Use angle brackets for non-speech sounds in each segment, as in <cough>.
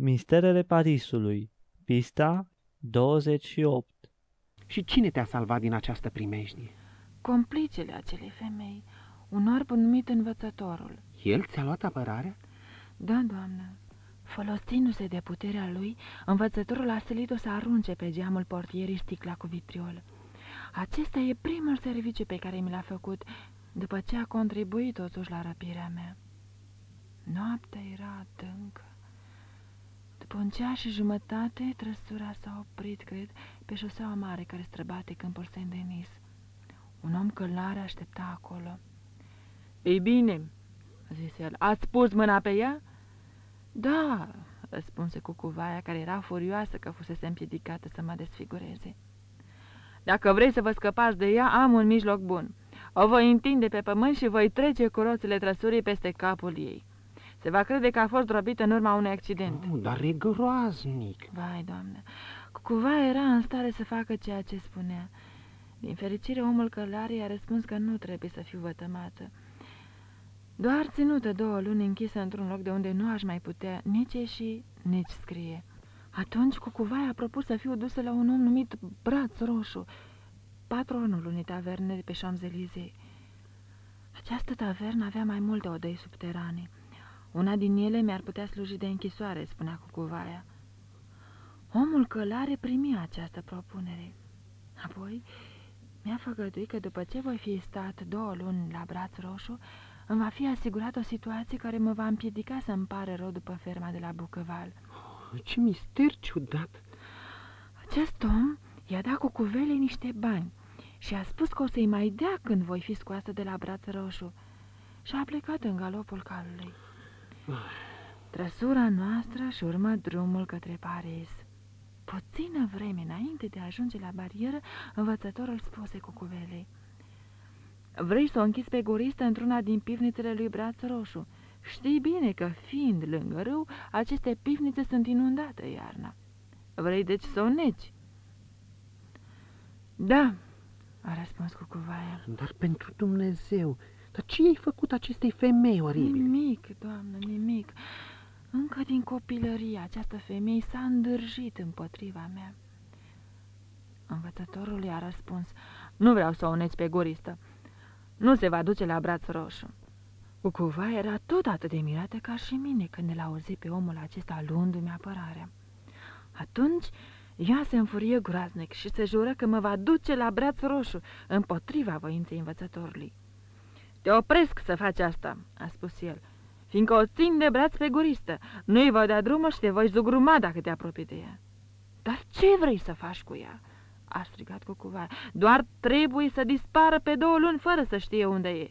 Misterele Parisului, pista 28 Și cine te-a salvat din această primejdie? Complicele acelei femei, un orb numit învățătorul. El ți-a luat apărarea? Da, doamnă. Folosindu-se de puterea lui, învățătorul a silit-o să arunce pe geamul portierii sticla cu vitriol. Acesta e primul serviciu pe care mi l-a făcut, după ce a contribuit totuși la răpirea mea. Noaptea era adâncă. După un ceas și jumătate, trăsura s-a oprit, cred, pe șoseaua mare care străbate câmpul Saint-Denis. Un om călare aștepta acolo. Ei bine, zise el, ați pus mâna pe ea? Da, răspunse cucuvaia, care era furioasă că fusese împiedicată să mă desfigureze. Dacă vrei să vă scăpați de ea, am un mijloc bun. O voi întinde pe pământ și voi trece cu roțile trăsurii peste capul ei. Se va crede că a fost robită în urma unui accident. Oh, dar e groaznic. Vai, doamnă, cucuva era în stare să facă ceea ce spunea. Din fericire, omul călare i-a răspuns că nu trebuie să fiu vătămată. Doar ținută două luni închisă într-un loc de unde nu aș mai putea nici ieși, nici scrie. Atunci Cucuvaia a propus să fiu dusă la un om numit Braț Roșu, patronul unei taverne de pe Champs-Élysées. Această tavernă avea mai multe odăi subterane. Una din ele mi-ar putea sluji de închisoare, spunea Cucuvaia. Omul călare primi această propunere. Apoi mi-a făgăduit că după ce voi fi stat două luni la Braț Roșu, îmi va fi asigurat o situație care mă va împiedica să-mi pare rău după ferma de la Bucăval. Oh, ce mister ciudat! Acest om i-a dat cu cuvele niște bani și a spus că o să-i mai dea când voi fi scoasă de la braț roșu și a plecat în galopul calului. Trăsura noastră și urmă drumul către Paris. Puțină vreme înainte de a ajunge la barieră, învățătorul spuse cu cuvelei. Vrei să o închizi pe guristă într-una din pivnițele lui Braț Roșu. Știi bine că, fiind lângă râu, aceste pivnițe sunt inundate iarna. Vrei deci să o neci? Da, a răspuns cuvaia. Dar pentru Dumnezeu, dar ce ai făcut acestei femei oribile? Nimic, doamnă, nimic. Încă din copilărie această femeie s-a îndârjit împotriva mea. Învățătorul i-a răspuns, nu vreau să o neci pe guristă. Nu se va duce la braț roșu. Cucuva era tot atât de mirată ca și mine când ne-l auzi pe omul acesta luându-mi apărarea. Atunci ea se înfurie groaznic și se jură că mă va duce la braț roșu împotriva voinței învățătorului. Te opresc să faci asta, a spus el, fiindcă o țin de braț pe guristă. Nu-i voi da drumul și te voi zugruma dacă te apropii de ea. Dar ce vrei să faci cu ea? a strigat cucuva. Doar trebuie să dispară pe două luni fără să știe unde e.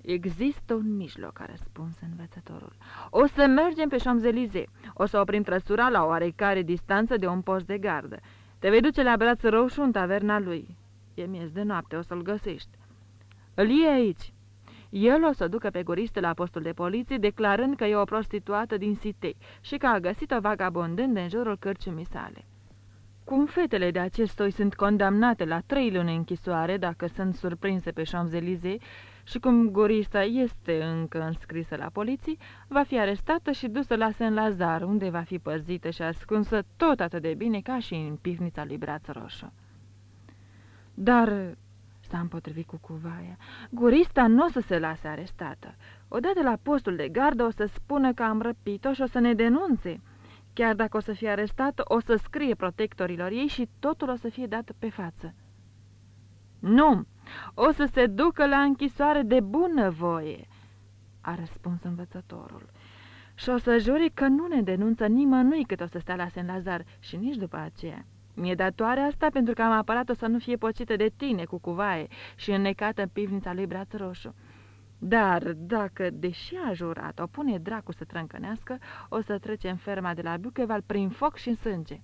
Există un mijloc, a răspuns învățătorul. O să mergem pe Champs-Élysées. O să oprim trăsura la oarecare distanță de un post de gardă. Te vei duce la braț roșu în taverna lui. E miez de noapte, o să-l găsești. Îl iei aici. El o să ducă pe guristă la postul de poliție, declarând că e o prostituată din Sitei și că a găsit-o vagabondând în jurul cărciumii sale. Cum fetele de acestui sunt condamnate la trei luni închisoare dacă sunt surprinse pe Champs-Élysées și cum Gorista este încă înscrisă la poliție, va fi arestată și dusă la Saint-Lazare, unde va fi păzită și ascunsă tot atât de bine ca și în pivnița lui Braț Roșu. Dar, s-a împotrivit cu cuvaia, Gorista nu o să se lase arestată. Odată la postul de gardă o să spună că am răpit-o și o să ne denunțe. Chiar dacă o să fie arestată, o să scrie protectorilor ei și totul o să fie dat pe față. Nu, o să se ducă la închisoare de bună voie, a răspuns învățătorul. Și o să juri că nu ne denunță nimănui cât o să stea la Saint-Lazar și nici după aceea. Mi-e datoare asta pentru că am apărat-o să nu fie pocită de tine cu cuvaie și înnecată în pivnița lui Braț Roșu. Dar dacă, deși a jurat, o pune dracu să trâncănească, o să trecem ferma de la Bucheval prin foc și în sânge.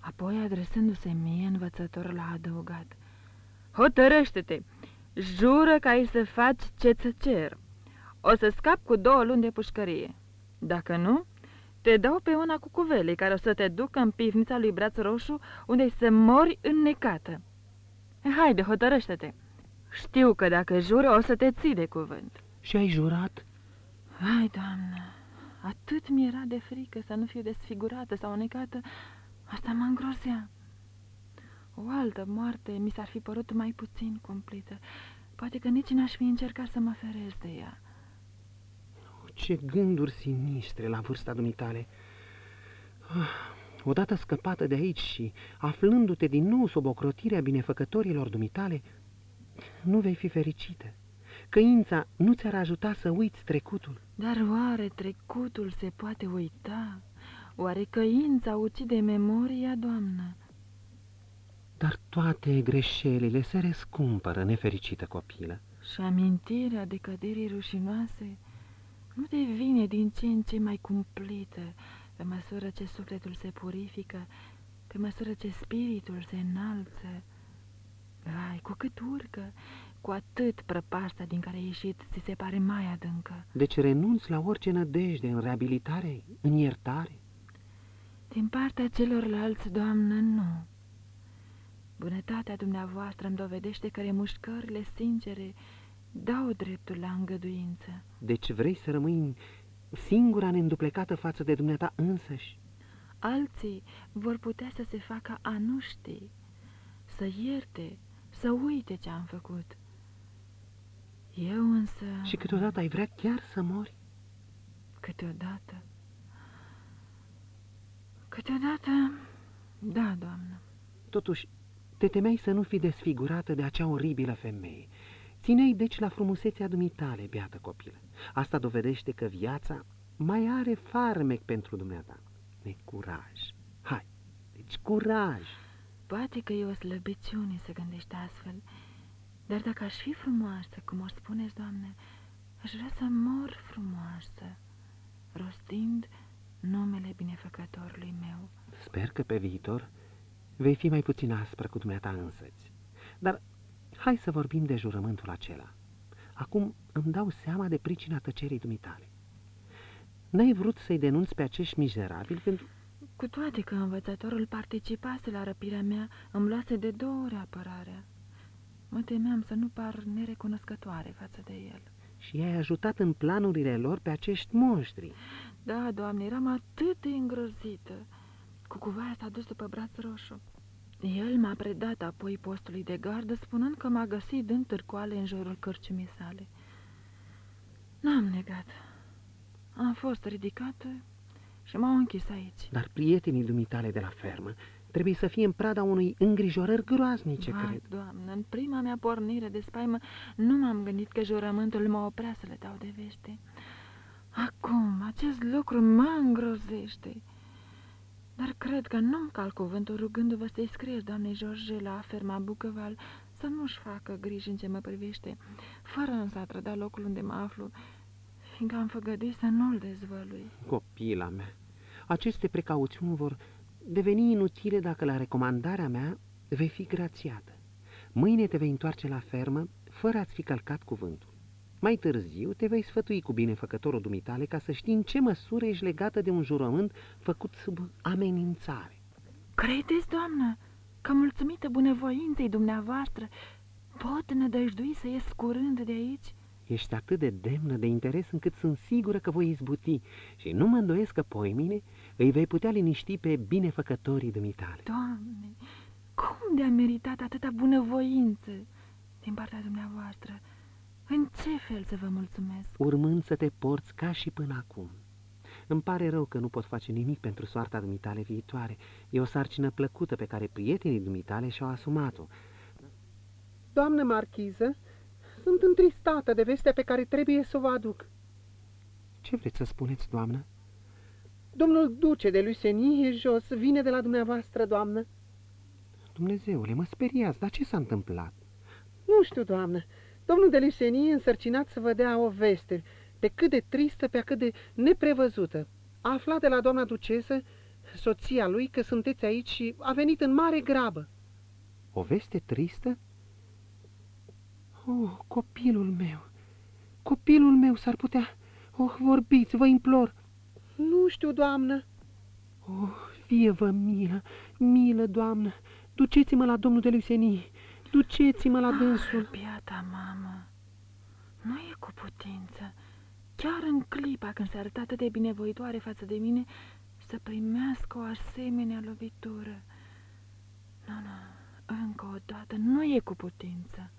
Apoi, adresându-se mie, învățătorul a adăugat. Hotărăște-te! Jură că ai să faci ce-ți cer. O să scap cu două luni de pușcărie. Dacă nu, te dau pe una cu cuvele care o să te ducă în pivnița lui Braț Roșu, unde să mori înnecată. Haide, hotărăște-te! Știu că dacă jură o să te ții de cuvânt. Și ai jurat? Ai, doamnă, Atât mi-era de frică să nu fiu desfigurată sau necată, asta mă îngrozea. O altă moarte mi s-ar fi părut mai puțin cumplită. Poate că nici n-aș fi încercat să mă feresc de ea. Ce gânduri sinistre la vârsta dumitale! Ah, odată scăpată de aici și aflându-te din nou sub ocrotirea binefăcătorilor dumitale, nu vei fi fericită. Căința nu ți-ar ajuta să uiți trecutul. Dar oare trecutul se poate uita? Oare căința ucide memoria, doamnă? Dar toate greșelile se rescumpără, nefericită copilă. Și amintirea de căderii rușinoase nu devine din ce în ce mai cumplită pe măsură ce sufletul se purifică, pe măsură ce spiritul se înalță. Vai, cu cât urcă, cu atât prăpasta din care ai ieșit ți se pare mai adâncă. Deci renunți la orice nădejde în reabilitare, în iertare? Din partea celorlalți, doamnă, nu. Bunătatea dumneavoastră îmi dovedește că remușcările sincere dau dreptul la îngăduință. Deci vrei să rămâi singura neînduplecată față de dumneata însăși? Alții vor putea să se facă a nu ști, să ierte, să uite ce am făcut. Eu însă... Și câteodată ai vrea chiar să mori? Câteodată... Câteodată... Da, doamnă. Totuși, te temeai să nu fii desfigurată de acea oribilă femeie. Țineai deci la frumusețea dumitale, beată copilă. Asta dovedește că viața mai are farmec pentru dumneata. Ne curaj. Hai, deci curaj. Poate că e o slăbiciune să gândești astfel, dar dacă aș fi frumoasă, cum o spuneți, doamne, aș vrea să mor frumoasă, rostind numele binefăcătorului meu. Sper că pe viitor vei fi mai puțin aspră cu dumneata însăți. Dar hai să vorbim de jurământul acela. Acum îmi dau seama de pricina tăcerii dumitale. N-ai vrut să-i denunți pe acești mizerabili pentru... Cu toate că învățătorul participase la răpirea mea, îmi luase de două ori apărarea. Mă temeam să nu par nerecunoscătoare față de el. Și i-ai ajutat în planurile lor pe acești monștri. Da, doamne, eram atât de îngrozită. Cucuvaia s-a dus după braț roșu. El m-a predat apoi postului de gardă, spunând că m-a găsit dând târcoale în jurul cărciumii sale. N-am negat. Am fost ridicată și m-au închis aici. Dar prietenii dumitale de la fermă trebuie să fie în prada unui îngrijorări groaznice, Vai, cred. doamnă, în prima mea pornire de spaimă nu m-am gândit că jurământul mă oprea să le dau de vește. Acum, acest lucru mă îngrozește. Dar cred că nu-mi cal cuvântul rugându-vă să-i scrieți doamnei George la ferma Bucăval să nu-și facă griji în ce mă privește, fără însă a trăda locul unde mă aflu, fiindcă am făgăduit să nu-l dezvălui. Copila mea, aceste precauțiuni vor deveni inutile dacă la recomandarea mea vei fi grațiată. Mâine te vei întoarce la fermă fără a-ți fi călcat cuvântul. Mai târziu te vei sfătui cu binefăcătorul dumitale ca să știi în ce măsură ești legată de un jurământ făcut sub amenințare. Credeți, doamnă, că mulțumită bunăvoinței dumneavoastră pot nădăjdui să ies curând de aici? Ești atât de demnă de interes încât sunt sigură că voi izbuti și nu mă îndoiesc că poimine îi vei putea liniști pe binefăcătorii dumitale. Doamne, cum de-am meritat atâta bunăvoință din partea dumneavoastră? În ce fel să vă mulțumesc? urmând să te porți ca și până acum. Îmi pare rău că nu pot face nimic pentru soarta dumitale viitoare. E o sarcină plăcută pe care prietenii dumitale și-au asumat-o. Doamnă marchiză, sunt întristată de vestea pe care trebuie să o vă aduc. Ce vreți să spuneți, doamnă? Domnul duce de Lusenie jos vine de la dumneavoastră, doamnă. Dumnezeule, mă speriați, dar ce s-a întâmplat? Nu știu, doamnă. Domnul de Lusenie însărcinat să vă dea o veste, pe cât de tristă, pe cât de neprevăzută. A aflat de la doamna ducesă, soția lui, că sunteți aici și a venit în mare grabă. O veste tristă? Oh, copilul meu, copilul meu s-ar putea... Oh, vorbiți, vă implor. Nu știu, doamnă. Oh, fie-vă milă, milă, doamnă. Duceți-mă la domnul de Lusenie, duceți-mă la dânsul. Biata mamă, nu e cu putință. chiar în clipa când se arăta atât de binevoitoare față de mine, să primească o asemenea lovitură. Nu, nu, încă o dată, nu e cu putință.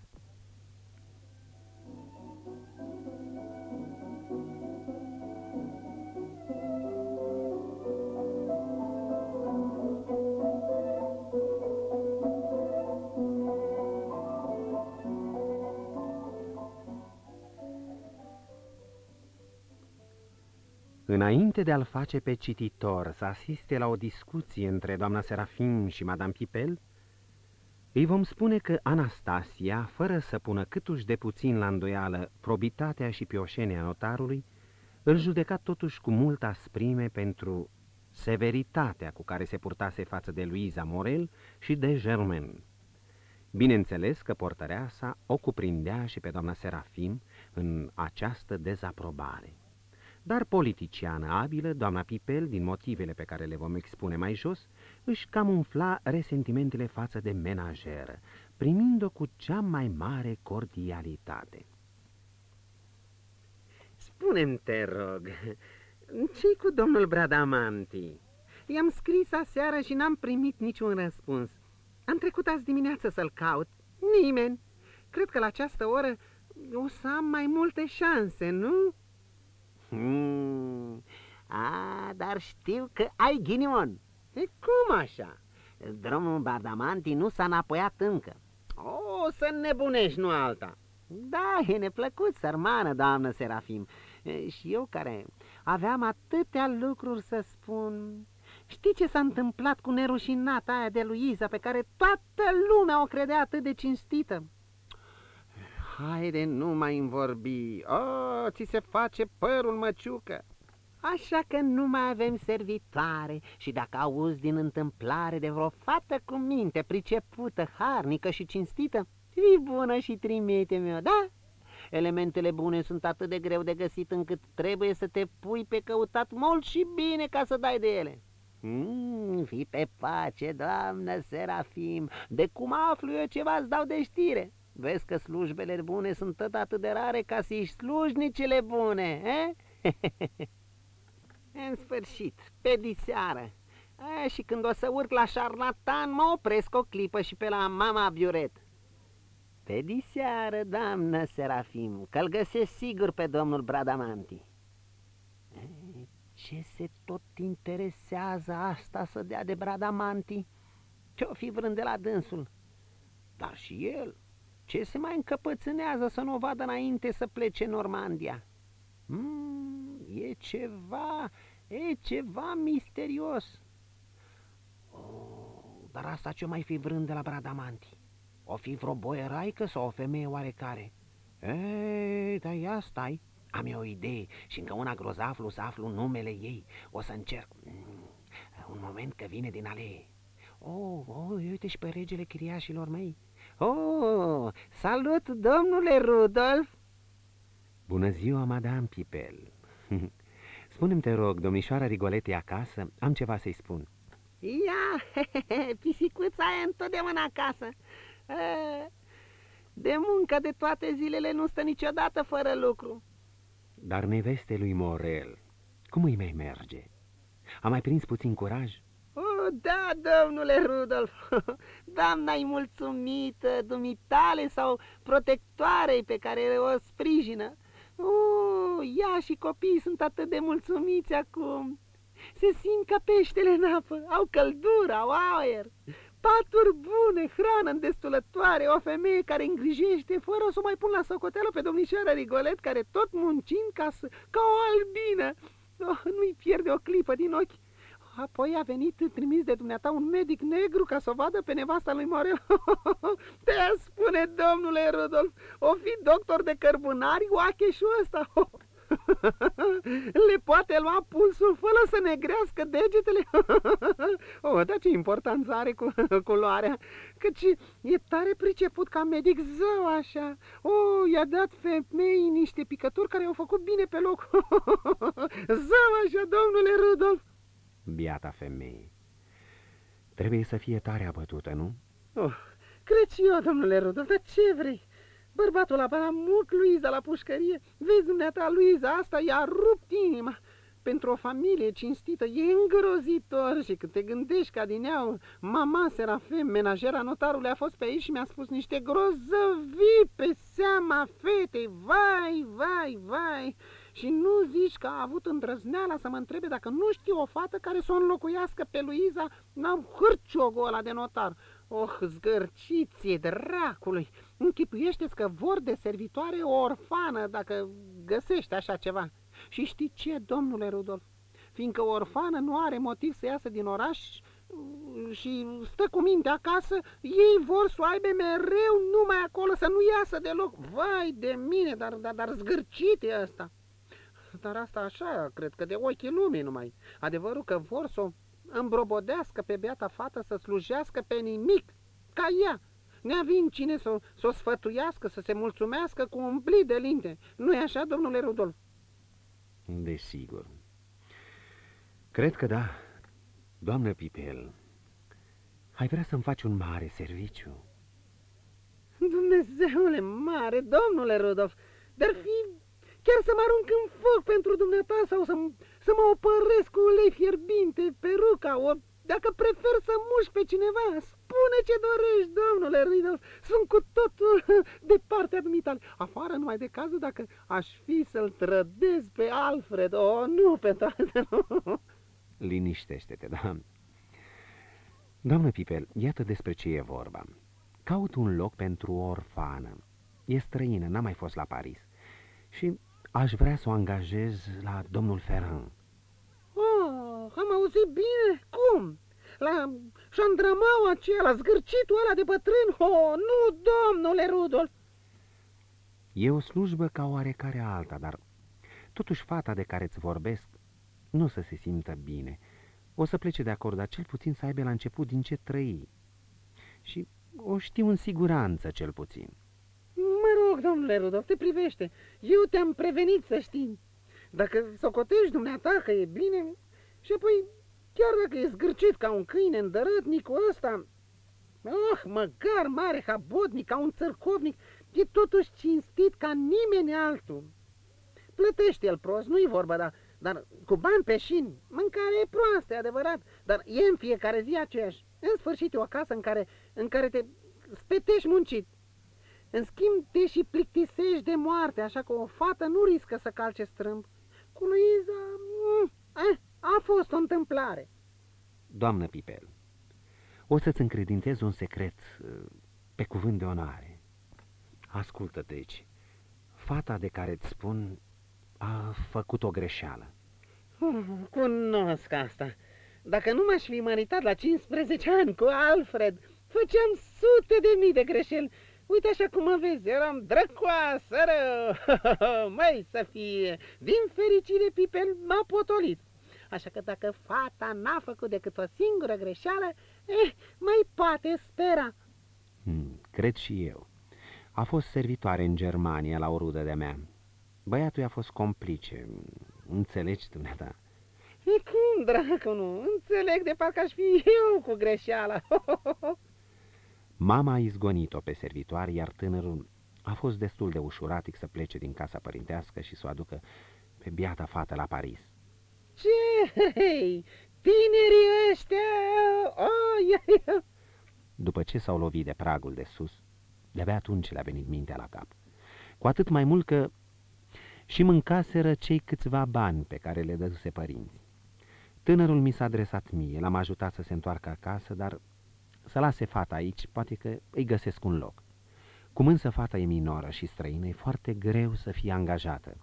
Înainte de a-l face pe cititor să asiste la o discuție între doamna Serafim și Madame Pipel, îi vom spune că Anastasia, fără să pună câtuși de puțin la îndoială probitatea și pioșenia notarului, îl judeca totuși cu multă asprime pentru severitatea cu care se purtase față de Luiza Morel și de Germain. Bineînțeles că portărea sa o cuprindea și pe doamna Serafim în această dezaprobare. Dar politiciană abilă, doamna Pipel, din motivele pe care le vom expune mai jos, își camufla resentimentele față de menajeră, primind-o cu cea mai mare cordialitate. Spune-mi, te rog, ce cu domnul Bradamanti? I-am scris aseară și n-am primit niciun răspuns. Am trecut azi dimineață să-l caut. Nimeni. Cred că la această oră o să am mai multe șanse, nu? Hmm. A, dar știu că ai ghinimon. E cum așa? Drumul Bardamanti nu s-a înapoiat încă. O, să nebunești, nu alta. Da, e neplăcut, sărmană, doamnă Serafim. Și eu care aveam atâtea lucruri să spun... Știi ce s-a întâmplat cu nerușinata aia de Luiza, pe care toată lumea o credea atât de cinstită? Haide, nu mai vorbi. Oh, ți se face părul măciucă. Așa că nu mai avem servitoare și dacă auzi din întâmplare de vreo fată cu minte, pricepută, harnică și cinstită, fii bună și trimite meu, da? Elementele bune sunt atât de greu de găsit încât trebuie să te pui pe căutat mult și bine ca să dai de ele. Mm, fii pe pace, doamnă Serafim, de cum aflu eu ceva îți dau de știre. Vezi că slujbele bune sunt tot atât de rare ca să-i slujnicile bune, eh? <laughs> În sfârșit, pe diseară. A, și când o să urc la șarlatan, mă opresc o clipă și pe la mama Biuret. Pe diseară, doamnă Serafim, că-l găsesc sigur pe domnul Bradamanti. Ce se tot interesează asta să dea de Bradamanti? Ce-o fi vrând de la dânsul? Dar și el, ce se mai încăpățânează să nu o vadă înainte să plece în Normandia? Mm, e ceva, e ceva misterios. Oh, dar asta ce mai fi vrând de la Bradamanti? O fi vreo boieraică sau o femeie oarecare? Ei, dar ia stai, am eu o idee și încă una grozaflu să aflu numele ei. O să încerc. Mm, un moment că vine din alee. Oh, oh, uite și pe regele chiriașilor mei. Oh, salut, domnule Rudolf! Bună ziua, Madame Pipel! <laughs> Spune-mi, te rog, domnișoara Rigolete acasă? Am ceva să-i spun. Ia, <laughs> pisicuța e întotdeauna acasă. De muncă de toate zilele nu stă niciodată fără lucru. Dar neveste lui Morel, cum îi mai merge? A mai prins puțin curaj? Da, domnule Rudolf, <laughs> doamna-i mulțumită dumitale sau protectoarei pe care o sprijină. Uh, ea și copiii sunt atât de mulțumiți acum. Se simt ca peștele în apă, au căldură, au aer, paturi bune, hrană îndestulătoare, o femeie care îngrijește fără să o mai pun la socoteală pe domnișoara Rigolet, care tot muncind ca, să, ca o albină. Oh, nu-i pierde o clipă din ochi. Apoi a venit trimis de dumneata un medic negru ca să o vadă pe nevasta lui Morel. <laughs> te spune, domnule Rudolf, o fi doctor de cărbunari, oacheșul ăsta. <laughs> Le poate lua pulsul fără să negrească degetele. <laughs> oh, dar ce importanță are cu culoarea, căci e tare priceput ca medic zău așa. Oh, i-a dat femeii niște picături care au făcut bine pe loc. zău așa, domnule Rudolf biata femeie. Trebuie să fie tare abătută, nu? Oh, cred și eu, domnule Rudolf, dar ce vrei? Bărbatul a muc Luiza la pușcărie. Vezi, dumneata, Luiza, asta i-a rupt inima. Pentru o familie cinstită e îngrozitor și când te gândești că din ea, mama Serafem, menajera notarului, a fost pe aici și mi-a spus niște grozăvii pe seama fetei. Vai, vai, vai! Și nu zici că a avut îndrăzneala să mă întrebe dacă nu știu o fată care să o înlocuiască pe Luiza la hârciogul ăla de notar. Oh, zgârciție dracului! Închipuiește-ți că vor de servitoare o orfană dacă găsești așa ceva. Și știi ce, domnule Rudolf? Fiindcă o orfană nu are motiv să iasă din oraș uh, și stă cu minte acasă, ei vor să o aibă mereu numai acolo, să nu iasă deloc. Vai de mine, dar, dar, dar zgârcit e asta. Dar asta așa, cred că de ochii lumii numai. Adevărul că vor să o îmbrobodească pe beata fată să slujească pe nimic, ca ea. Ne vin cine să, să o sfătuiască, să se mulțumească cu un pli de linte. nu e așa, domnule Rudolf? Desigur. Cred că da, doamnă Pipel. Ai vrea să-mi faci un mare serviciu? Dumnezeule mare, domnule Rudolf, dar fi chiar să mă arunc în foc pentru dumneata sau să, să mă opăresc cu ulei fierbinte, peruca, o, dacă prefer să muși pe cineva, spune ce dorești, domnule Rudolf, sunt cu totul <laughs> de partea dumitale. Afară numai de cazul dacă aș fi să-l trădez pe Alfred, o, oh, nu, pentru asta nu. <laughs> Liniștește-te, da. Doamnă Pipel, iată despre ce e vorba. Caut un loc pentru o orfană. E străină, n-a mai fost la Paris. Și Aș vrea să o angajez la domnul Ferrand. Oh, am auzit bine? Cum? La șandramau aceea, la zgârcitul ăla de bătrân? Oh, nu, domnule Rudolf! E o slujbă ca oarecare alta, dar totuși fata de care îți vorbesc nu să se simtă bine. O să plece de acord, dar cel puțin să aibă la început din ce trăi. Și o știu în siguranță, cel puțin rog, domnule Rudolf, te privește. Eu te-am prevenit, să știi. Dacă socotești dumneata că e bine, și apoi, chiar dacă e zgârcit ca un câine îndărătnicul ăsta, oh, măcar mare habotnic, ca un țărcovnic, e totuși cinstit ca nimeni altul. Plătește el prost, nu-i vorba, dar, dar cu bani pe șin, mâncare e proastă, e adevărat, dar e în fiecare zi aceeași. În sfârșit e o casă în care, în care te spetești muncit, în schimb, te și plictisești de moarte, așa că o fată nu riscă să calce strâmb. Cu Luiza, mm, eh, a fost o întâmplare. Doamnă Pipel, o să-ți încredințez un secret eh, pe cuvânt de onoare. Ascultă deci, fata de care îți spun a făcut o greșeală. Uh, cunosc asta. Dacă nu m-aș fi măritat la 15 ani cu Alfred, făceam sute de mii de greșeli Uite așa cum mă vezi, eram drăcoasă rău. <laughs> Mai să fie, din fericire Pipel m-a potolit. Așa că dacă fata n-a făcut decât o singură greșeală, eh, mai poate spera. Hmm, cred și eu. A fost servitoare în Germania la o rudă de mea. Băiatul a fost complice. Înțelegi, dumneata? E cum, dracu, nu? Înțeleg de parcă aș fi eu cu greșeala. <laughs> Mama a izgonit-o pe servitoare, iar tânărul a fost destul de ușuratic să plece din casa părintească și să o aducă pe biata fată la Paris. Ce? Tinerii ăștia! Oh, După ce s-au lovit de pragul de sus, de-abia atunci le-a venit mintea la cap. Cu atât mai mult că și mâncaseră cei câțiva bani pe care le dăduse părinții. Tânărul mi s-a adresat mie, l-am ajutat să se întoarcă acasă, dar să lase fata aici, poate că îi găsesc un loc. Cum însă fata e minoră și străină, e foarte greu să fie angajată.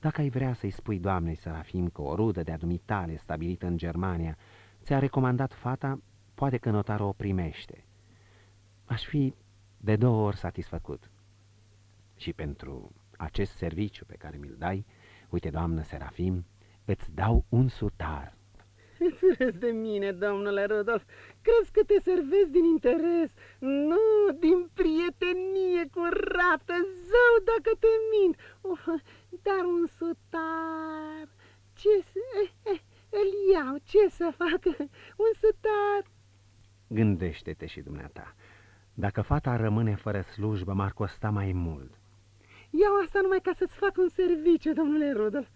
Dacă ai vrea să-i spui doamnei Serafim că o rudă de-a dumitale stabilită în Germania ți-a recomandat fata, poate că notarul o primește. Aș fi de două ori satisfăcut. Și pentru acest serviciu pe care mi-l dai, uite, doamnă Serafim, îți dau un sutar. Îți <laughs> de mine, domnule Rudolf. Crezi că te servesc din interes? Nu, din prietenie curată, zău dacă te mint. Oh, dar un sutar... Ce să... Eh, <laughs> eh, îl iau, ce să fac? <laughs> Un sutar... Gândește-te și dumneata. Dacă fata rămâne fără slujbă, m-ar costa mai mult. Iau asta numai ca să-ți fac un serviciu, domnule Rudolf.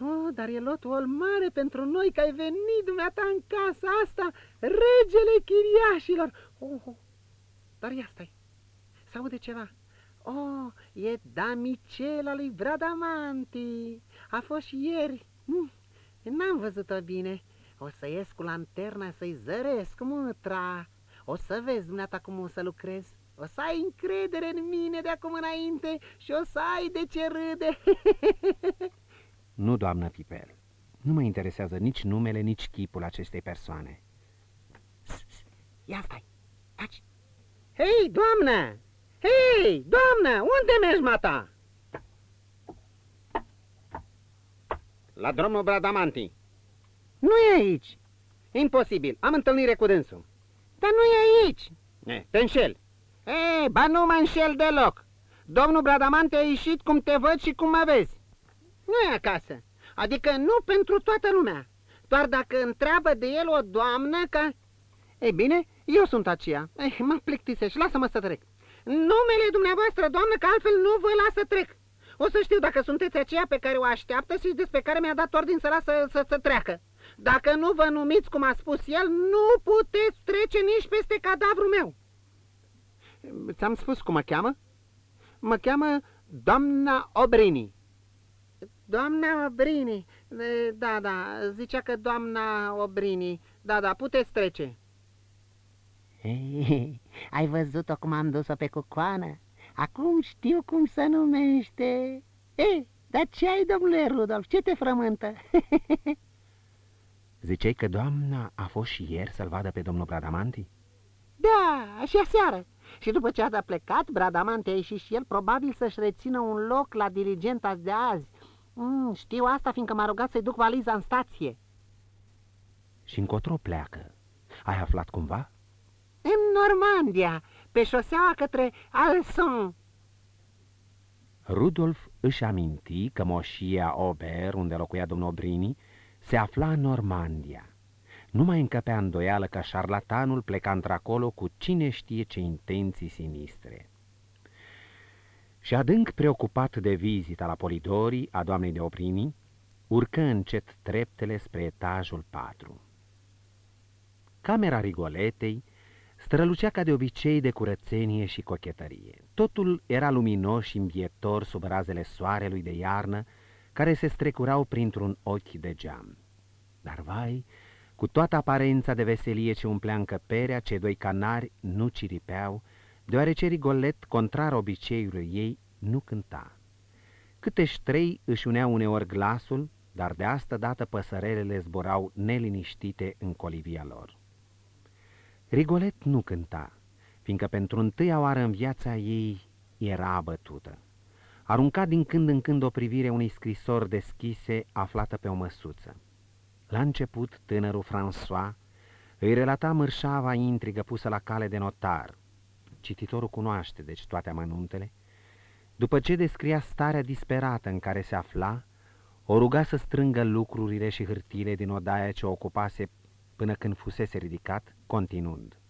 Oh, dar e lotul mare pentru noi că ai venit dumneata în casa asta, regele chiriașilor. Oh, oh. dar ia stai, să aude ceva. Oh, e damicela lui Bradamanti. A fost ieri. Hm, N-am văzut-o bine. O să ies cu lanterna să-i zăresc mâtra. O să vezi dumneata cum o să lucrez. O să ai încredere în mine de acum înainte și o să ai de ce râde. <laughs> Nu, doamnă Pipel, nu mă interesează nici numele, nici chipul acestei persoane. Ia stai, taci. Hei, doamnă! Hei, doamnă, unde mergi, mata? La drumul Bradamanti. Nu e aici. Imposibil, am întâlnire cu dânsul. Dar nu e aici. E, te înșel. Ei, ba nu mă înșel deloc. Domnul Bradamante a ieșit cum te văd și cum mă vezi. Nu e acasă. Adică nu pentru toată lumea. Doar dacă întreabă de el o doamnă ca... Ei bine, eu sunt aceea. Ei, mă plictisești, lasă-mă să trec. Numele dumneavoastră, doamnă, că altfel nu vă las să trec. O să știu dacă sunteți aceea pe care o așteaptă și despre care mi-a dat ordin să lasă să, să treacă. Dacă nu vă numiți cum a spus el, nu puteți trece nici peste cadavrul meu. Ți-am spus cum mă cheamă? Mă cheamă doamna Obrini. Doamna Obrini, E, da, da, zicea că doamna Obrini, da, da, puteți trece. Hei, <laughs> ai văzut-o cum am dus-o pe cucoană? Acum știu cum se numește. Ei, dar ce ai, domnule Rudolf? Ce te frământă? <laughs> Ziceai că doamna a fost și ieri să-l vadă pe domnul Bradamanti? Da, și aseară. Și după ce a plecat, Bradamante a ieșit și el probabil să-și rețină un loc la diligenta de azi. Mm, știu asta fiindcă m-a rugat să-i duc valiza în stație. Și încotro pleacă. Ai aflat cumva? În Normandia, pe șoseaua către Alson. Rudolf își aminti că moșia Ober, unde locuia domnul Brini, se afla în Normandia. Nu mai încăpea îndoială că șarlatanul pleca într-acolo cu cine știe ce intenții sinistre. Și adânc preocupat de vizita la Polidorii a doamnei de Oprini, urcă încet treptele spre etajul 4. Camera Rigoletei strălucea ca de obicei de curățenie și cochetărie. Totul era luminos și îmbietor sub razele soarelui de iarnă, care se strecurau printr-un ochi de geam. Dar, vai, cu toată aparența de veselie ce umplea încăperea, cei doi canari nu ciripeau, deoarece Rigolet, contrar obiceiului ei, nu cânta. Câteși trei își uneau uneori glasul, dar de asta dată păsărelele zburau neliniștite în colivia lor. Rigolet nu cânta, fiindcă pentru întâia oară în viața ei era abătută. Arunca din când în când o privire unei scrisori deschise aflată pe o măsuță. La început, tânărul François îi relata mărșava intrigă pusă la cale de notar. Cititorul cunoaște, deci, toate amănuntele. După ce descria starea disperată în care se afla, o ruga să strângă lucrurile și hârtile din odaia ce o ocupase până când fusese ridicat, continuând.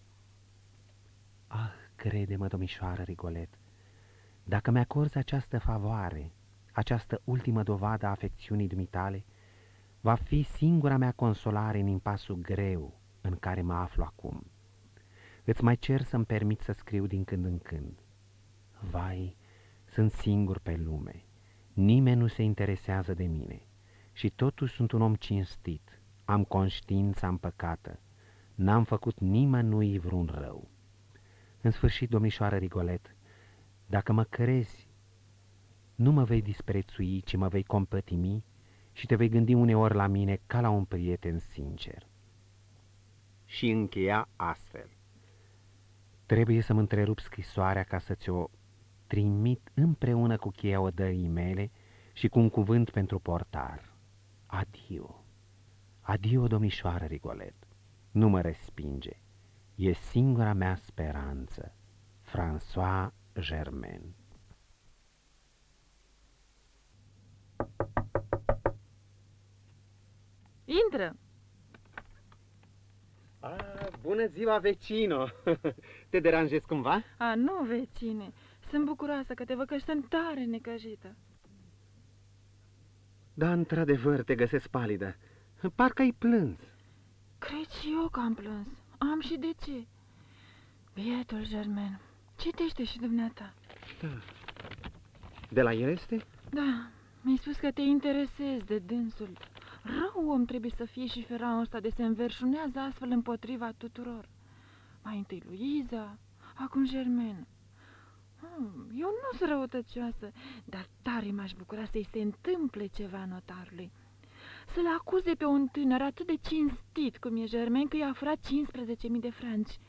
Ah, crede-mă, domnișoară Rigolet, dacă mi-acorzi această favoare, această ultimă dovadă a afecțiunii dumitale, va fi singura mea consolare în impasul greu în care mă aflu acum. Îți mai cer să-mi permit să scriu din când în când. Vai, sunt singur pe lume, nimeni nu se interesează de mine și totuși sunt un om cinstit, am conștiința împăcată, n-am făcut nimănui vreun rău. În sfârșit, domnișoară Rigolet, dacă mă crezi, nu mă vei disprețui, ci mă vei compătimi și te vei gândi uneori la mine ca la un prieten sincer. Și încheia astfel. Trebuie să-mi întrerup scrisoarea ca să ți-o trimit împreună cu cheia odării mele și cu un cuvânt pentru portar. Adio! Adio, domnișoară Rigolet! Nu mă respinge. E singura mea speranță. François Germain Intră! A, Bună ziua, vecino! <laughs> Te deranjez cumva? A, nu, vecine. Sunt bucuroasă că te văd că sunt tare necăjită. Da, într-adevăr, te găsesc palidă. Parcă ai plâns. Cred și eu că am plâns. Am și de ce. Bietul Germen, citește și dumneata. Da. De la el este? Da, mi-ai spus că te interesezi de dânsul. Rău om trebuie să fie și feraul ăsta de se înverșunează astfel împotriva tuturor. Mai întâi Luiza, acum Germen. Hmm, eu nu sunt răutăcioasă, dar tare m-aș bucura să-i se întâmple ceva notarului. Să-l acuze pe un tânăr atât de cinstit cum e Germen că i-a furat 15.000 de franci.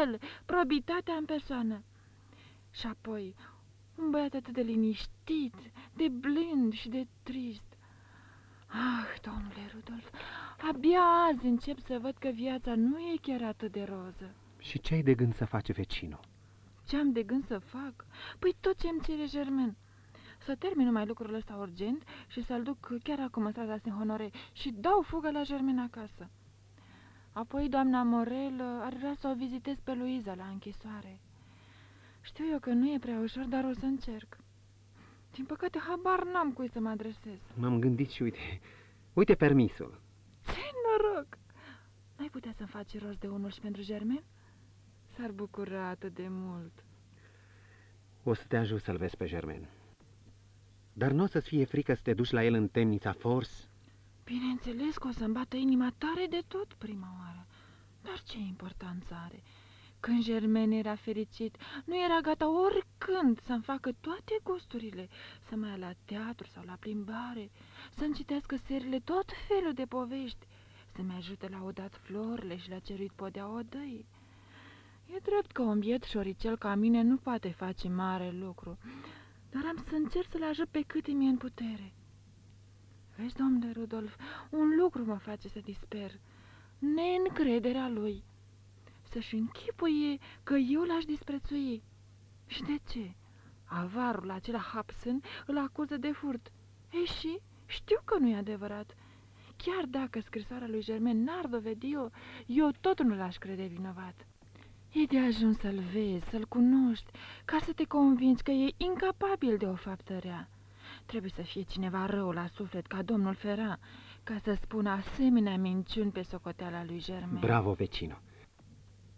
El, probitatea în persoană. Și apoi, un băiat atât de liniștit, de blând și de trist. Ah, domnule Rudolf, abia azi încep să văd că viața nu e chiar atât de roză. Și ce ai de gând să faci, vecino? Ce am de gând să fac? Păi tot ce îmi cere Germen. Să termin numai lucrul ăsta urgent și să-l duc chiar acum în strada Saint Honore și dau fugă la Germen acasă. Apoi doamna Morel ar vrea să o vizitez pe Luiza la închisoare. Știu eu că nu e prea ușor, dar o să încerc. Din păcate, habar n-am cui să mă adresez. M-am gândit și uite, uite permisul. Ce noroc! N-ai putea să-mi faci rost de unul și pentru Germen? S-ar bucura atât de mult. O să te ajut să-l vezi pe Germen. Dar nu o să-ți fie frică să te duci la el în temnița Force? Bineînțeles că o să-mi bată inima tare de tot prima oară. Dar ce importanță are? Când Germen era fericit, nu era gata oricând să-mi facă toate gusturile, să mai ia la teatru sau la plimbare, să-mi citească serile tot felul de povești, să-mi ajute la odat florile și la ceruit podea odăi. E drept că un biet șoricel ca mine nu poate face mare lucru, dar am să încerc să-l ajut pe cât mi în putere. Vezi, domnule Rudolf, un lucru mă face să disper. Neîncrederea lui să-și închipuie că eu l-aș disprețui. Și de ce? Avarul acela Hapsen îl acuză de furt. Ei și? Știu că nu e adevărat. Chiar dacă scrisoarea lui Germain n-ar dovedi-o, eu tot nu l-aș crede vinovat. E de ajuns să-l vezi, să-l cunoști, ca să te convingi că e incapabil de o faptă rea. Trebuie să fie cineva rău la suflet ca domnul Ferran, ca să spună asemenea minciuni pe socoteala lui Germain. Bravo, vecino!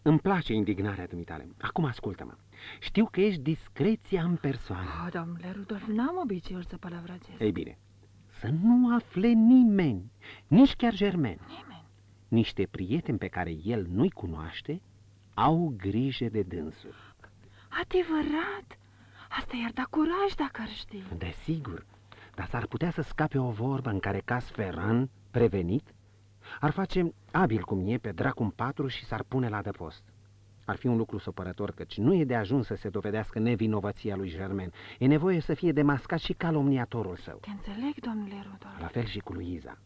Îmi place indignarea dumitale. Acum ascultă-mă. Știu că ești discreția în persoană. Oh, domnule Rudolf, n-am obiceiul să palavrăcesc. Ei bine, să nu afle nimeni, nici chiar Germen. Nimeni. Niște prieteni pe care el nu-i cunoaște au grijă de dânsul. Adevărat? Asta i-ar da curaj dacă ar ști. Desigur, dar s-ar putea să scape o vorbă în care caz Ferran, prevenit, ar face abil cum e pe dracu în patru și s-ar pune la adăpost. Ar fi un lucru supărător, căci nu e de ajuns să se dovedească nevinovăția lui Germain. E nevoie să fie demascat și calomniatorul său. Te înțeleg, domnule Rudolf. La fel și cu Luiza.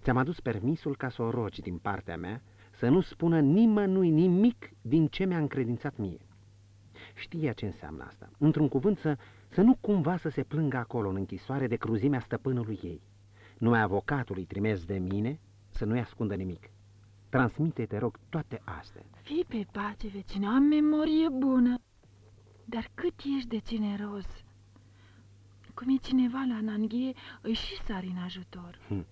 Ți-am adus permisul ca să o rogi din partea mea să nu spună nimănui nimic din ce mi-a încredințat mie. Știa ce înseamnă asta. Într-un cuvânt să, să nu cumva să se plângă acolo în închisoare de cruzimea stăpânului ei. Numai avocatului trimis de mine să nu-i ascundă nimic. Transmite, te rog, toate astea. Fii pe pace, vecine, am memorie bună. Dar cât ești de generos. Cum e cineva la Nanghie, îi și sari în ajutor. Hm.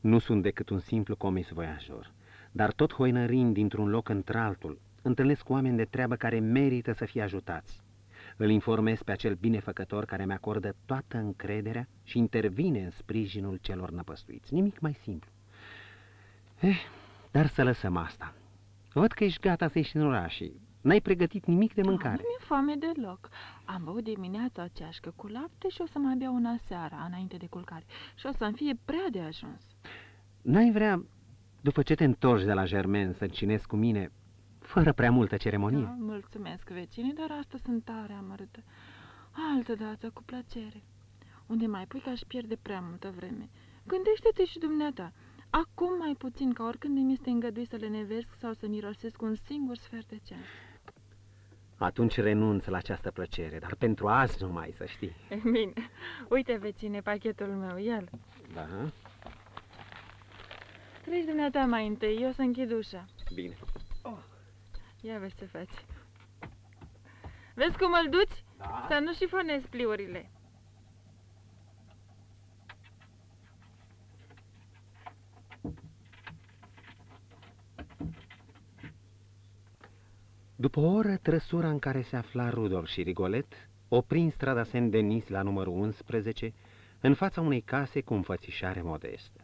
Nu sunt decât un simplu comis voiajor, dar tot hoinărind dintr-un loc într-altul, întâlnesc oameni de treabă care merită să fie ajutați. Îl informez pe acel binefăcător care mi acordă toată încrederea și intervine în sprijinul celor năpăstuiți. Nimic mai simplu. Eh, dar să lăsăm asta. Văd că ești gata să ieși în oraș și n-ai pregătit nimic de mâncare. Nu mi-e foame deloc. Am băut dimineața o ceașcă cu lapte și o să mai bea una seara, înainte de culcare. Și o să-mi fie prea de ajuns. N-ai vrea, după ce te întorci de la Germain, să cinezi cu mine, fără prea multă ceremonie? Da, mulțumesc, vecine, dar asta sunt tare amărâtă. Altă dată, cu plăcere. Unde mai pui că aș pierde prea multă vreme. Gândește-te și dumneata. Acum mai puțin, ca oricând îmi este îngăduit să le nevesc sau să mirosesc un singur sfert de ceas. Atunci renunț la această plăcere, dar pentru azi numai, să știi. Bine. Uite, vecine, pachetul meu, el. Da? Treci dumneata mai întâi, eu să închid ușa. Bine. Oh. Ia vezi ce faci. Vezi cum îl duci? Da. Să nu șifonezi pliurile. După o oră, trăsura în care se afla Rudolf și Rigolet opri în strada Saint-Denis la numărul 11, în fața unei case cu înfățișare modestă.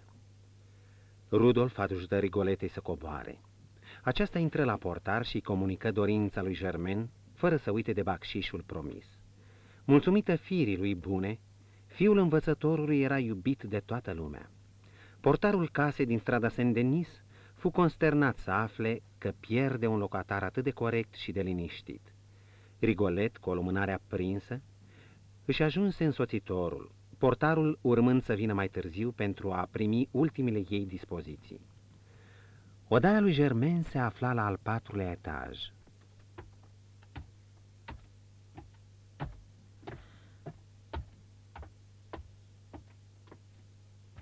Rudolf ajută Rigoletei să coboare. Aceasta intră la portar și comunică dorința lui Germain, fără să uite de bacșișul promis. Mulțumită firii lui bune, fiul învățătorului era iubit de toată lumea. Portarul casei din strada Saint-Denis fu consternat să afle că pierde un locatar atât de corect și de liniștit. Rigolet, cu o lumânare aprinsă, își ajunse însoțitorul, portarul urmând să vină mai târziu pentru a primi ultimele ei dispoziții. Odaia lui Germain se afla la al patrulea etaj.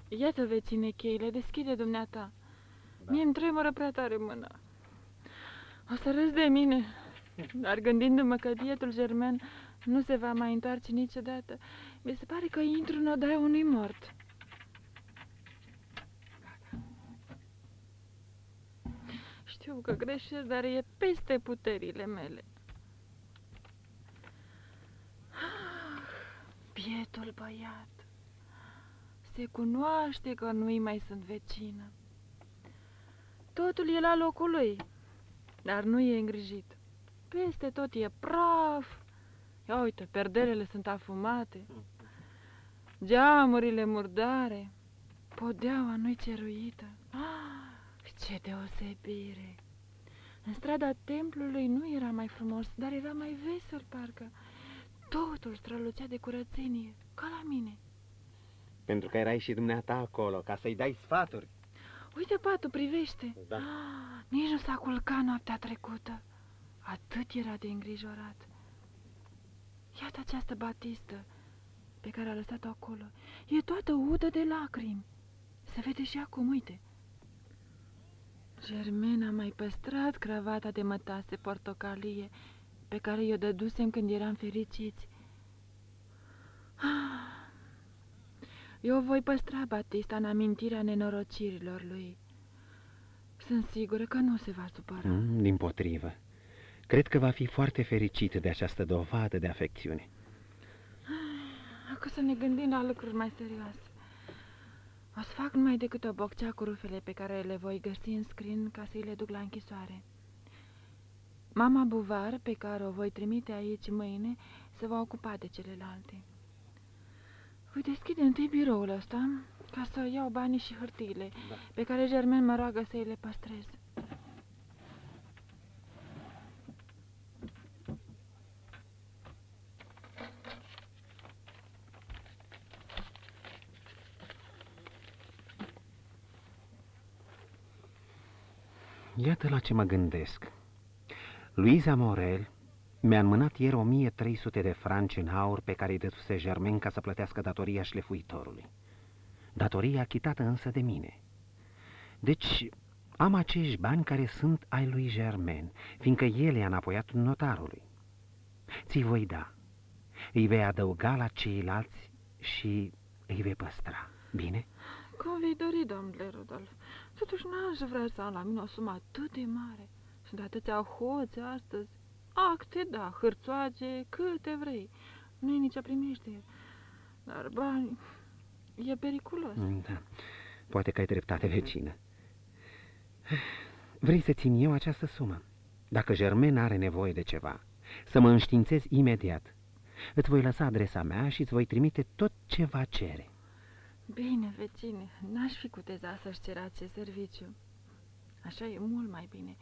Iată, vecine, cheile, deschide dumneata. Da. Mie îmi tremură prea tare mâna. O să râs de mine, dar gândindu-mă că bietul germen nu se va mai întoarce niciodată, mi se pare că intru în odaia unui mort. Știu că greșesc, dar e peste puterile mele. Ah, Bietul băiat se cunoaște că nu-i mai sunt vecină. Totul e la locul lui, dar nu e îngrijit. Peste tot e praf. Ia uite, perdelele sunt afumate, geamurile murdare, podeaua nu-i ceruită. Ah, ce deosebire! În strada templului nu era mai frumos, dar era mai vesel, parcă. Totul strălucea de curățenie, ca la mine. Pentru că erai și dumneata acolo, ca să-i dai sfaturi. Uite, patul, privește. Da. Ah, nici nu s-a culcat noaptea trecută. Atât era de îngrijorat. Iată această batistă pe care a lăsat-o acolo. E toată udă de lacrimi. Se vede și acum, uite. Germen a mai păstrat cravata de mătase portocalie pe care i-o dădusem când eram fericiți. Ah, eu voi păstra Batista în amintirea nenorocirilor lui. Sunt sigură că nu se va supăra. Mm, din potrivă. Cred că va fi foarte fericit de această dovadă de afecțiune. Acum să ne gândim la lucruri mai serioase. O să fac numai decât o boccea cu rufele pe care le voi găsi în scrin ca să-i le duc la închisoare. Mama Buvar, pe care o voi trimite aici mâine, se va ocupa de celelalte. Voi deschide întâi biroul ăsta ca să iau banii și hârtiile da. pe care Germen mă roagă să îi le păstrez. Iată la ce mă gândesc. Luiza Morel mi-a înmânat ieri 1300 de franci în aur pe care îi dăduse Germain ca să plătească datoria șlefuitorului. Datoria achitată însă de mine. Deci am acești bani care sunt ai lui Germain, fiindcă el i-a înapoiat notarului. Ți voi da. Îi vei adăuga la ceilalți și îi vei păstra. Bine? Cum vei dori, domnule Rudolf. Totuși n-aș vrea să am la mine o sumă atât de mare. Sunt atâția hoți astăzi. Acte, da, hârțoage, câte vrei. Nu e nicio primește. Dar bani, e periculos. Da, poate că ai dreptate, vecină. Vrei să țin eu această sumă? Dacă Germain are nevoie de ceva, să mă înștiințez imediat. Îți voi lăsa adresa mea și îți voi trimite tot ce va cere. Bine, vecine, n-aș fi cuteza să-și cer acest serviciu. Așa e mult mai bine.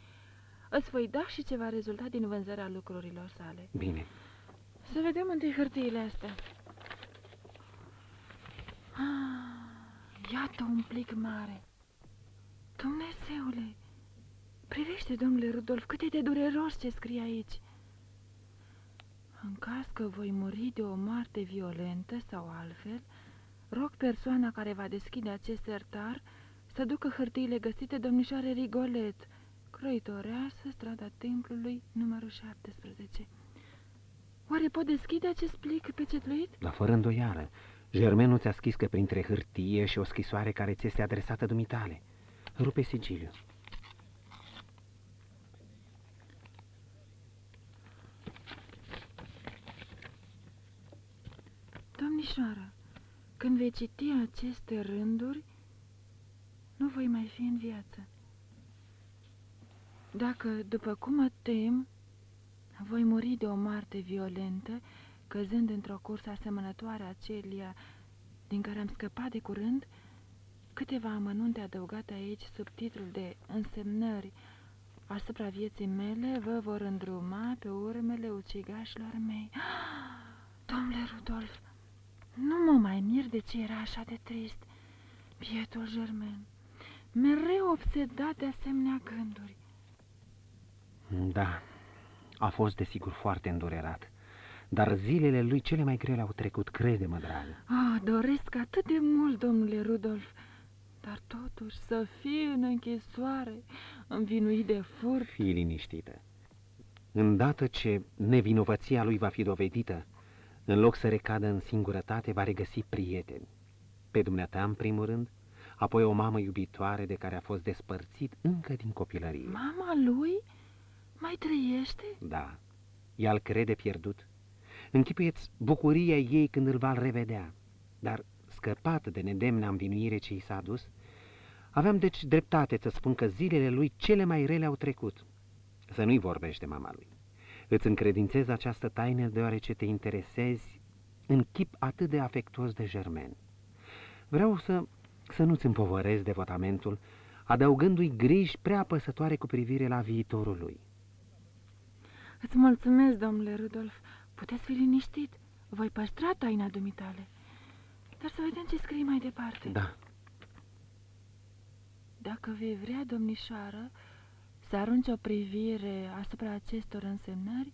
Îți voi da și ce va rezulta din vânzarea lucrurilor sale. Bine. Să vedem întâi hârtiile astea. Ah, iată un plic mare. Dumnezeule, privește, domnule Rudolf, cât e de dureros ce scrie aici. În caz că voi muri de o moarte violentă sau altfel, rog persoana care va deschide acest sertar să ducă hârtiile găsite domnișoare Rigolet, Croitoreasă, strada templului, numărul 17. Oare pot deschide acest plic pecetluit? Dar fără îndoială, Germen nu ți-a scris că printre hârtie și o scrisoare care ți este adresată dumitale. Rupe sigiliu. Domnișoară, când vei citi aceste rânduri, nu voi mai fi în viață. Dacă, după cum mă tem, voi muri de o moarte violentă, căzând într-o cursă asemănătoare acelia din care am scăpat de curând, câteva amănunte adăugate aici sub titlul de însemnări asupra vieții mele vă vor îndruma pe urmele ucigașilor mei. <gasps> Domnule Rudolf, nu mă mai mir de ce era așa de trist, bietul Germain, mereu obsedat de asemenea gânduri. Da, a fost desigur foarte îndurerat, dar zilele lui cele mai grele au trecut, crede-mă, dragă. Ah, doresc atât de mult, domnule Rudolf, dar totuși să fie în închisoare, învinuit de furt. Fii liniștită. Îndată ce nevinovăția lui va fi dovedită, în loc să recadă în singurătate, va regăsi prieteni. Pe dumneata, în primul rând, apoi o mamă iubitoare de care a fost despărțit încă din copilărie. Mama lui mai trăiește? Da, ea îl crede pierdut. Închipuieți bucuria ei când îl va revedea, dar scăpat de nedemna învinuire ce i s-a adus, aveam deci dreptate să spun că zilele lui cele mai rele au trecut. Să nu-i vorbește mama lui. Îți încredințez această taină deoarece te interesezi în chip atât de afectuos de germen. Vreau să, să nu-ți împovărezi devotamentul, adăugându-i griji prea apăsătoare cu privire la viitorul lui. Îți mulțumesc, domnule Rudolf. Puteți fi liniștit. Voi păstra taina dumitale. Dar să vedem ce scrii mai departe. Da. Dacă vei vrea, domnișoară, să arunci o privire asupra acestor însemnări,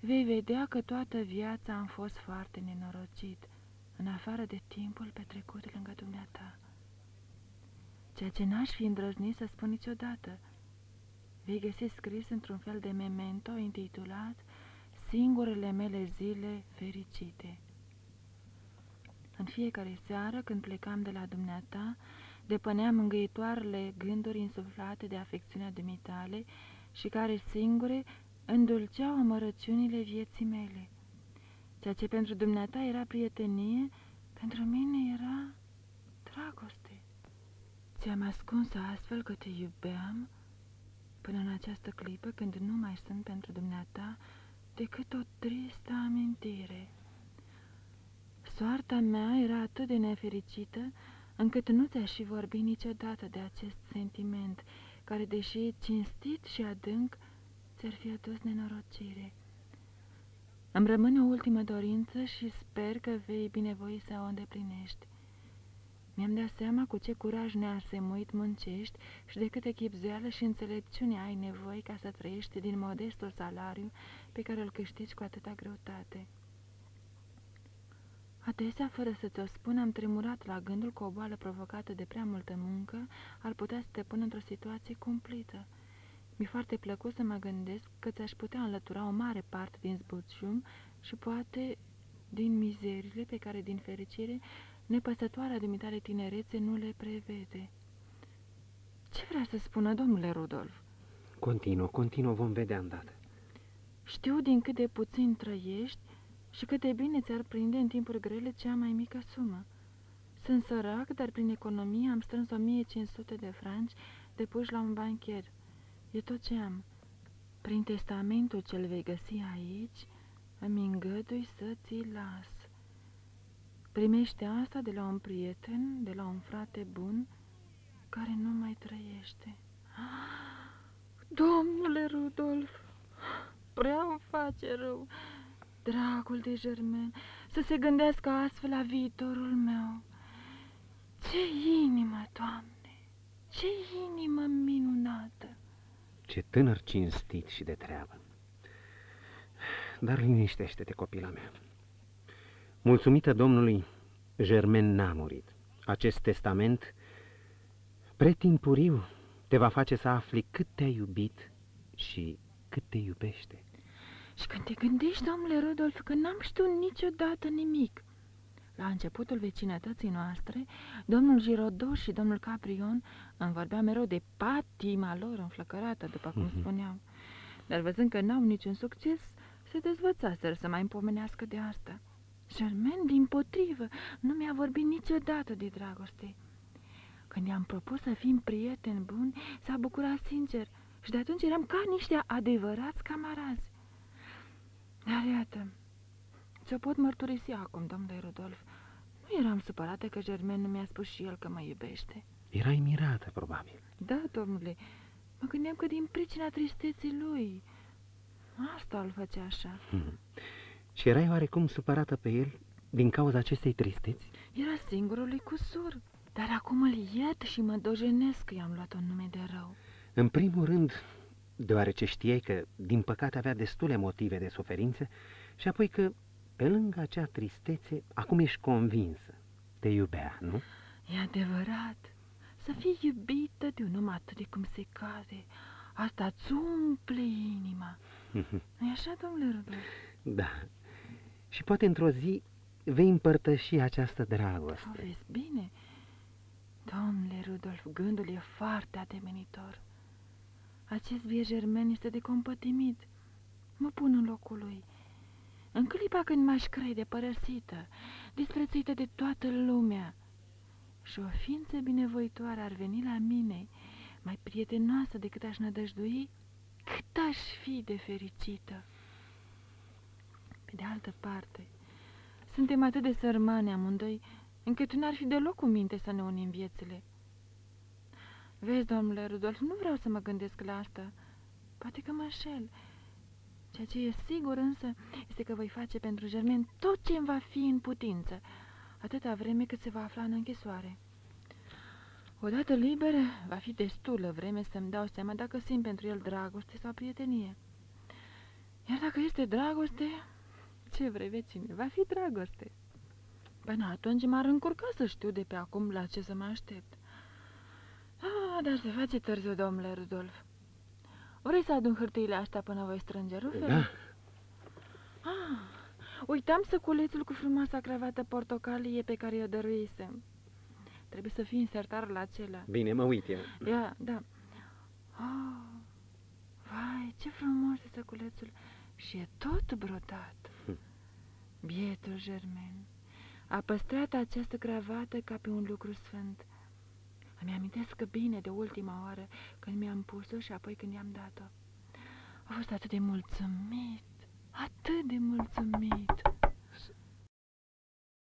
vei vedea că toată viața am fost foarte nenorocit, în afară de timpul petrecut lângă dumneata. Ceea ce n-aș fi îndrăznit să spun niciodată, vei găsi scris într-un fel de memento intitulat Singurele mele zile fericite. În fiecare seară, când plecam de la dumneata, depăneam îngăitoarele gânduri insuflate de afecțiunea dumitale și care singure îndulceau amărăciunile vieții mele. Ceea ce pentru dumneata era prietenie, pentru mine era dragoste. Ți-am ascuns astfel că te iubeam până în această clipă când nu mai sunt pentru dumneata decât o tristă amintire. Soarta mea era atât de nefericită încât nu ți-aș fi vorbi niciodată de acest sentiment, care, deși cinstit și adânc, ți-ar fi adus nenorocire. Îmi rămâne o ultimă dorință și sper că vei binevoi să o îndeplinești. Mi-am dat seama cu ce curaj neasemuit muncești și de câte chipzuială și înțelepciune ai nevoie ca să trăiești din modestul salariu pe care îl câștigi cu atâta greutate. Adesea, fără să ți-o spun, am tremurat la gândul că o boală provocată de prea multă muncă ar putea să te pună într-o situație cumplită. Mi-e foarte plăcut să mă gândesc că ți-aș putea înlătura o mare parte din zbucium și poate din mizerile pe care, din fericire, nepăsătoarea dumitare tinerețe nu le prevede. Ce vrea să spună domnule Rudolf? Continuă, continuă, vom vedea îndată. Știu din cât de puțin trăiești și cât de bine ți-ar prinde în timpuri grele cea mai mică sumă. Sunt sărac, dar prin economie am strâns 1500 de franci depuși la un bancher. E tot ce am. Prin testamentul ce-l vei găsi aici, îmi îngădui să ți las. Primește asta de la un prieten, de la un frate bun, care nu mai trăiește. Domnule Rudolf, prea îmi face rău dragul de Germain, să se gândească astfel la viitorul meu. Ce inimă, Doamne! Ce inimă minunată! Ce tânăr cinstit și de treabă! Dar liniștește-te, copila mea. Mulțumită Domnului, Germain n-a murit. Acest testament, pretimpuriu, te va face să afli cât te-a iubit și cât te iubește. Și când te gândești, domnule Rudolf, că n-am știut niciodată nimic. La începutul vecinătății noastre, domnul Girodoș și domnul Caprion îmi vorbea mereu de patima lor înflăcărată, după cum Mhm. spuneau. Dar văzând că n-au niciun succes, se dezvățaseră să mai împomenească de asta. Germain, din potrivă, nu mi-a vorbit niciodată de dragoste. Când i-am propus să fim prieteni buni, s-a bucurat sincer și de atunci eram ca niște adevărați camarazi. Dar iată, ți-o pot mărturisi acum, domnule Rudolf. Nu eram supărată că Germain nu mi-a spus și el că mă iubește. Erai mirată, probabil. Da, domnule, mă gândeam că din pricina tristeții lui, asta îl făcea așa. Mhm. Și erai oarecum supărată pe el din cauza acestei tristeți? Era singurul lui cusur, dar acum îl iert și mă dojenesc că i-am luat un nume de rău. În primul rând, deoarece știai că, din păcate, avea destule motive de suferință și apoi că, pe lângă acea tristețe, acum ești convinsă. Te iubea, nu? E adevărat, să fii iubită de un om atât de cum se cade, asta îți umple inima. nu așa, domnule Rudolf? Da. Și poate într-o zi vei împărtăși această O dragoste. vezi bine? Domnule Rudolf, gândul e foarte ademenitor. Acest vie germen este de compătimit. Mă pun în locul lui. În clipa când m-aș crede părăsită, disprețuită de toată lumea, și o ființă binevoitoare ar veni la mine, mai prietenoasă decât aș nădăjdui, cât aș fi de fericită. Pe de altă parte, suntem atât de sărmani amândoi, încât n-ar fi deloc cu minte să ne unim viețile. Vezi, domnule Rudolf, nu vreau să mă gândesc la asta. Poate că mă înșel. Ceea ce e sigur însă este că voi face pentru Germain tot ce îmi va fi în putință, atâta vreme cât se va afla în închisoare. Odată liber, va fi destulă vreme să-mi dau seama dacă simt pentru el dragoste sau prietenie. Iar dacă este dragoste, ce vrei, vecine, va fi dragoste. Până atunci m-ar încurca să știu de pe acum la ce să mă aștept. Ah, dar se face târziu, domnule Rudolf. Vrei să adun hârtiile astea până voi strânge rufele? Da, Ah, uitam să culețul cu frumoasa cravată portocalie pe care o dăruisem. Trebuie să fii insertar la acela. bine, mă uit eu. Ia, da. Oh, vai, ce frumos este culețul. Și e tot brodat. Hm. Bietul Germain a păstrat această cravată ca pe un lucru sfânt. Îmi amintesc bine de ultima oară când mi-am pus-o și apoi când i-am dat-o. A fost atât de mulțumit, atât de mulțumit.